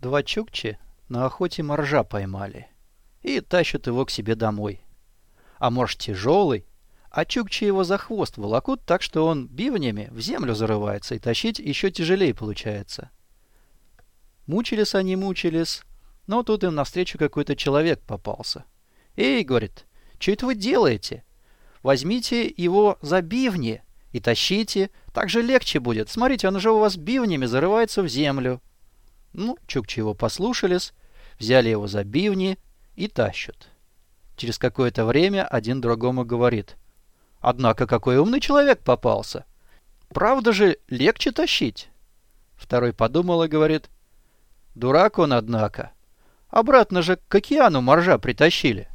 Два чукчи на охоте моржа поймали и тащат его к себе домой. А морж тяжелый, а чукчи его за хвост волокут так, что он бивнями в землю зарывается, и тащить еще тяжелее получается. Мучились они, мучились, но тут им навстречу какой-то человек попался. «Эй, — говорит, — что это вы делаете? Возьмите его за бивни и тащите, так же легче будет. Смотрите, он уже у вас бивнями зарывается в землю». Ну, чукчи его послушались, взяли его за бивни и тащат. Через какое-то время один другому говорит. «Однако какой умный человек попался! Правда же легче тащить?» Второй подумал и говорит. «Дурак он, однако. Обратно же к океану моржа притащили».